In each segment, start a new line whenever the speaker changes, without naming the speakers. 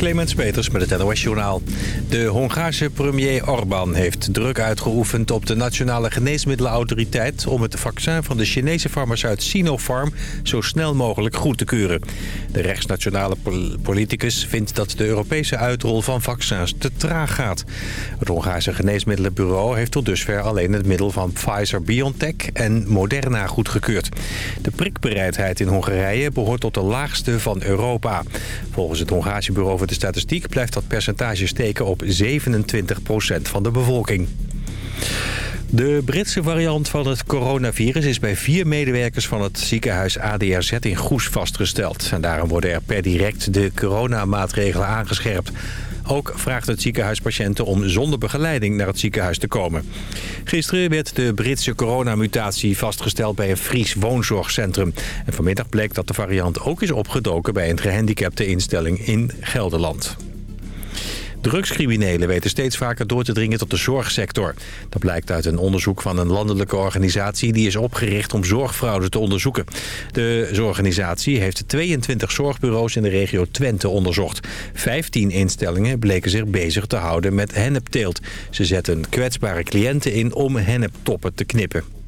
Clemens Peters met het NOS Journaal. De Hongaarse premier Orbán heeft druk uitgeoefend op de Nationale Geneesmiddelenautoriteit... om het vaccin van de Chinese farmaceut Sinopharm zo snel mogelijk goed te keuren. De rechtsnationale politicus vindt dat de Europese uitrol van vaccins te traag gaat. Het Hongaarse Geneesmiddelenbureau heeft tot dusver alleen het middel van Pfizer-BioNTech en Moderna goedgekeurd. De prikbereidheid in Hongarije behoort tot de laagste van Europa. Volgens het Hongaarse Bureau voor de Statistiek blijft dat percentage steken op 27% van de bevolking. De Britse variant van het coronavirus is bij vier medewerkers van het ziekenhuis ADRZ in Goes vastgesteld. En daarom worden er per direct de coronamaatregelen aangescherpt. Ook vraagt het ziekenhuis patiënten om zonder begeleiding naar het ziekenhuis te komen. Gisteren werd de Britse coronamutatie vastgesteld bij een Fries woonzorgcentrum. En vanmiddag bleek dat de variant ook is opgedoken bij een gehandicapte instelling in Gelderland. Drugscriminelen weten steeds vaker door te dringen tot de zorgsector. Dat blijkt uit een onderzoek van een landelijke organisatie... die is opgericht om zorgfraude te onderzoeken. De organisatie heeft 22 zorgbureaus in de regio Twente onderzocht. 15 instellingen bleken zich bezig te houden met hennepteelt. Ze zetten kwetsbare cliënten in om henneptoppen te knippen.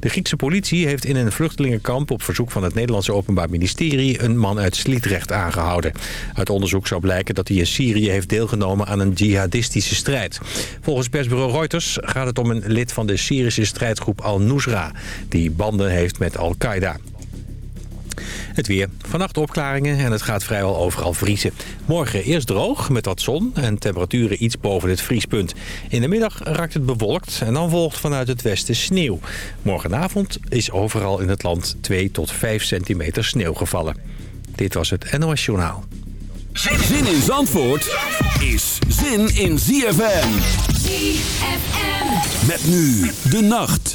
De Griekse politie heeft in een vluchtelingenkamp op verzoek van het Nederlandse Openbaar Ministerie een man uit Sliedrecht aangehouden. Uit onderzoek zou blijken dat hij in Syrië heeft deelgenomen aan een jihadistische strijd. Volgens persbureau Reuters gaat het om een lid van de Syrische strijdgroep Al-Nusra die banden heeft met Al-Qaeda. Het weer. Vannacht opklaringen en het gaat vrijwel overal vriezen. Morgen eerst droog met wat zon en temperaturen iets boven het vriespunt. In de middag raakt het bewolkt en dan volgt vanuit het westen sneeuw. Morgenavond is overal in het land 2 tot 5 centimeter sneeuw gevallen. Dit was het NOS Journaal.
Zin in Zandvoort is zin in ZFM.
ZFM.
Met nu de nacht.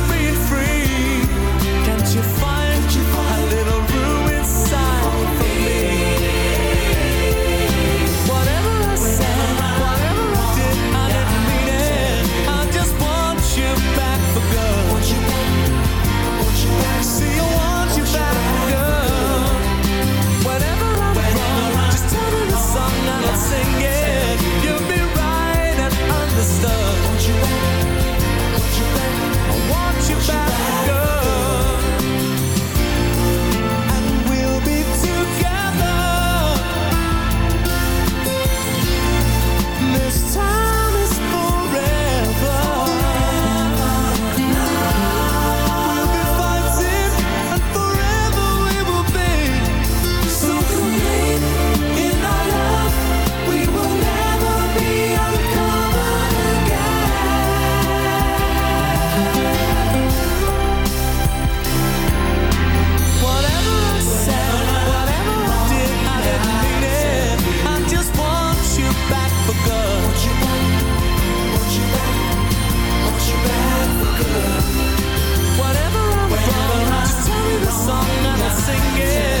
yeah.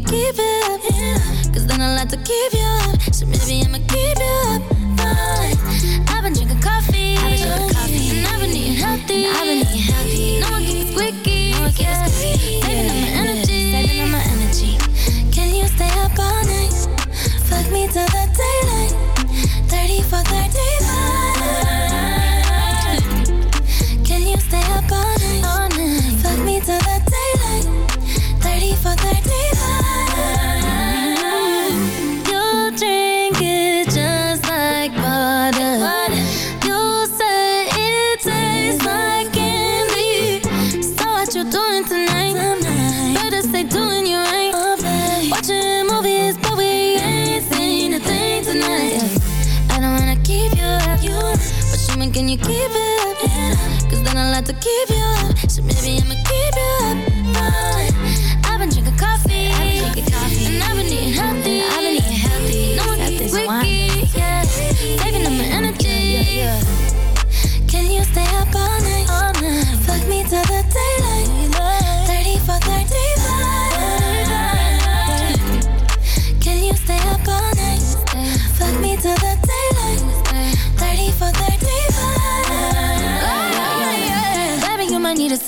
keep it.
Cause
then I'll have to keep you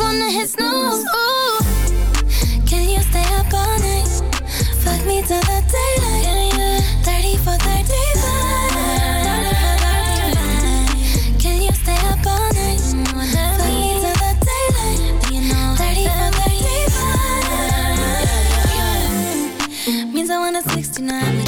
wanna hit snooze. Can you stay up all night? Fuck me till the daylight. 30 for 35. Can you stay up all night? Fuck me till the daylight. 30 for 35. Means I want a 69.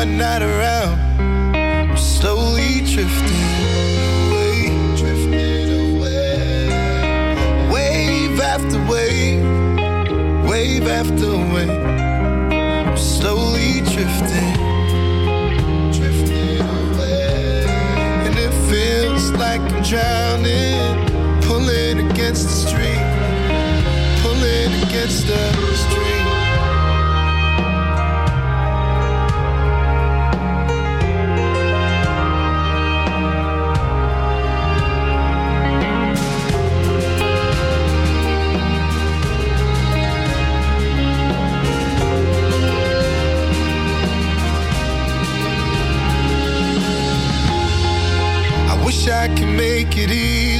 You are not around. I'm slowly drifting away, drifting away, wave after wave, wave after wave slowly drifting, drifting away. And it feels like I'm drowning, pulling against the stream, pulling against the stream. Wish I could make it easy. Easy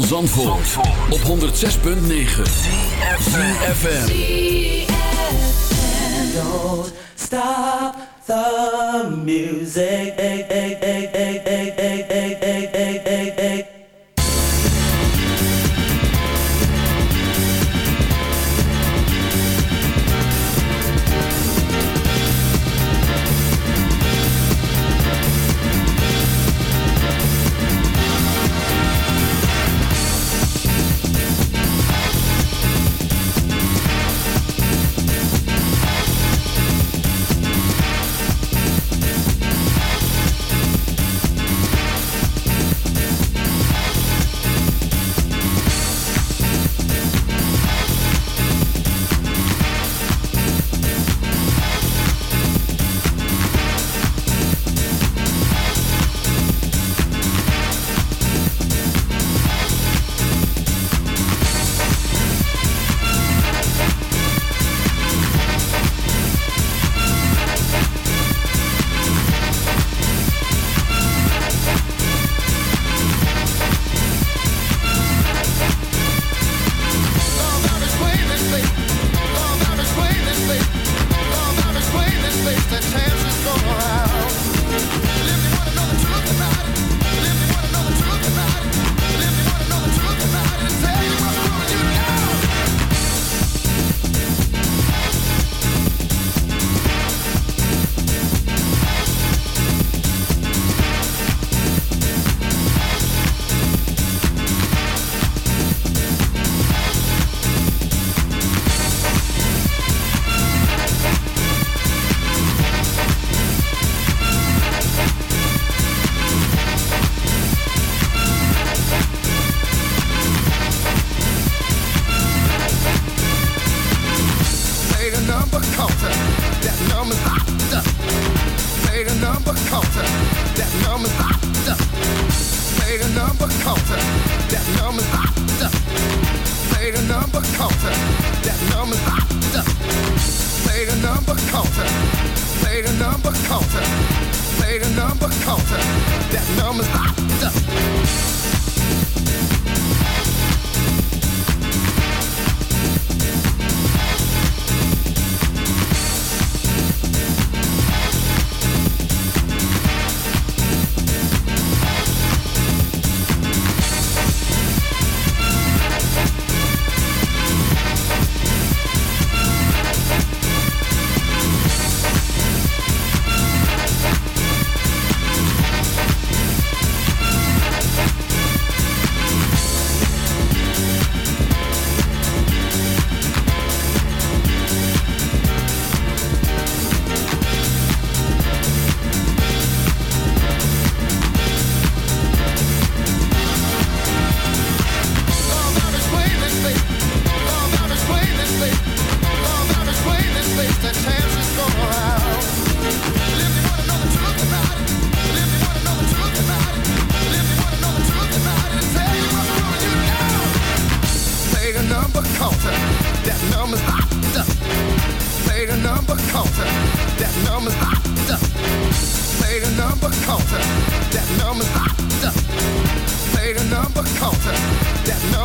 van Zandvoort, op 106.9 ZFM Don't
stop the music.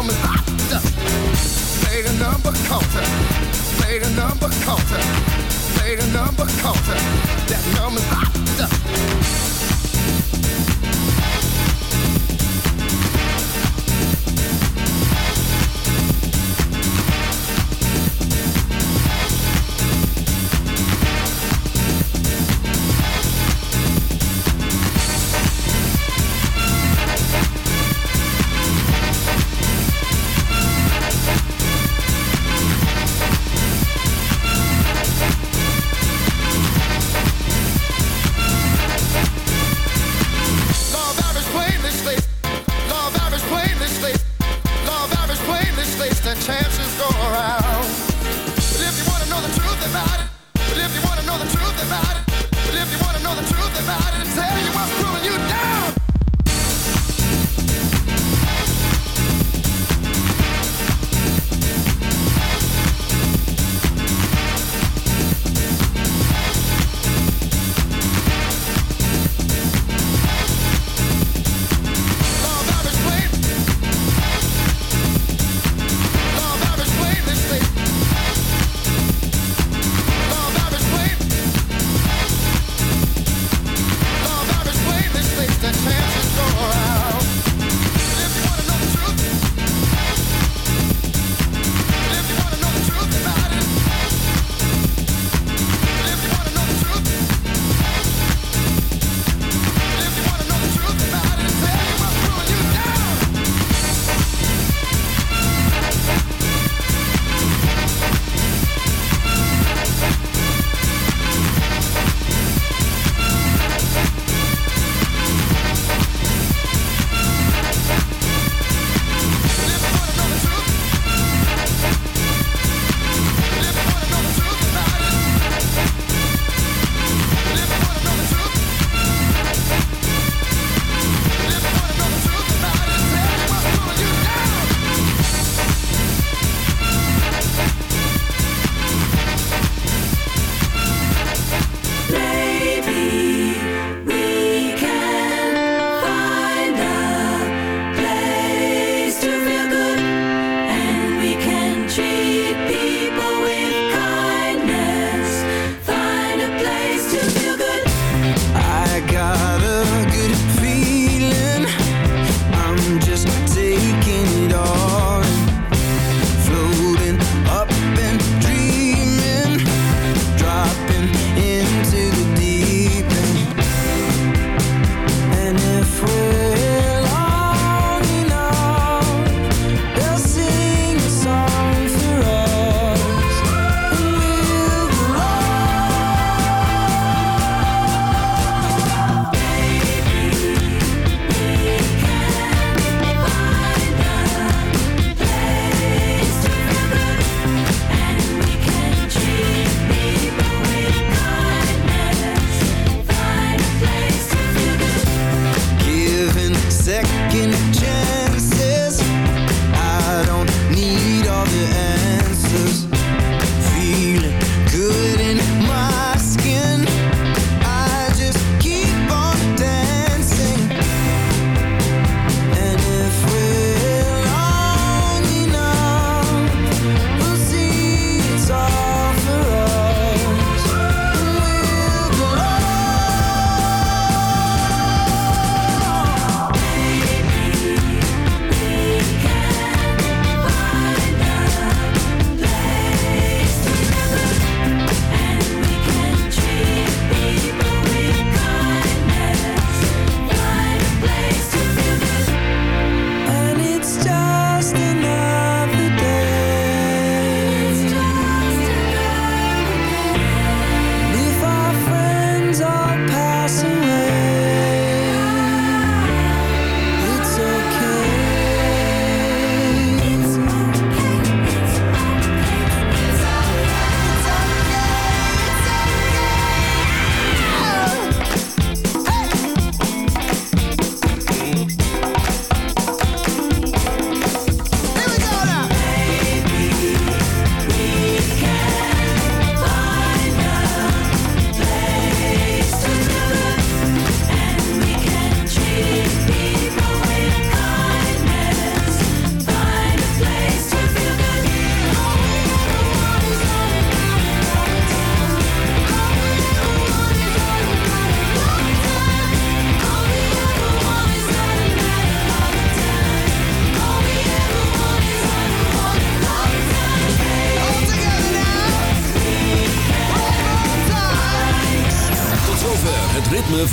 coming hot. Play the number counter. Play the number counter. Play the number counter. That number hot.